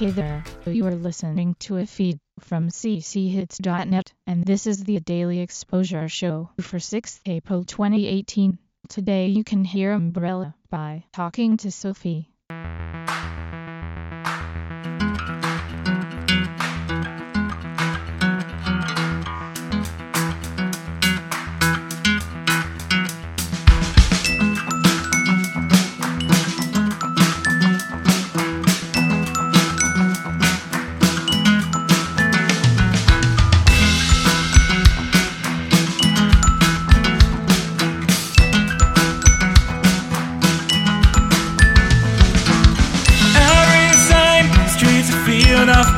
Hey there, you are listening to a feed from cchits.net, and this is the Daily Exposure Show for 6th April 2018. Today you can hear Umbrella by Talking to Sophie.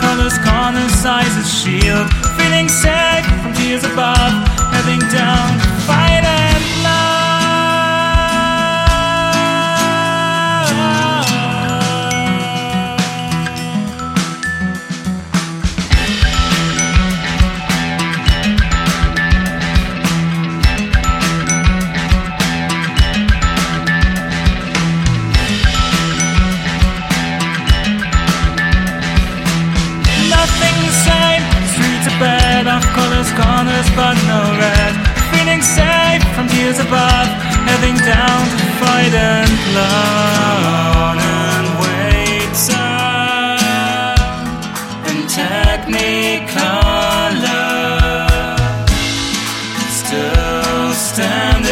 Colors, corners, sizes, shield. Feeling safe Still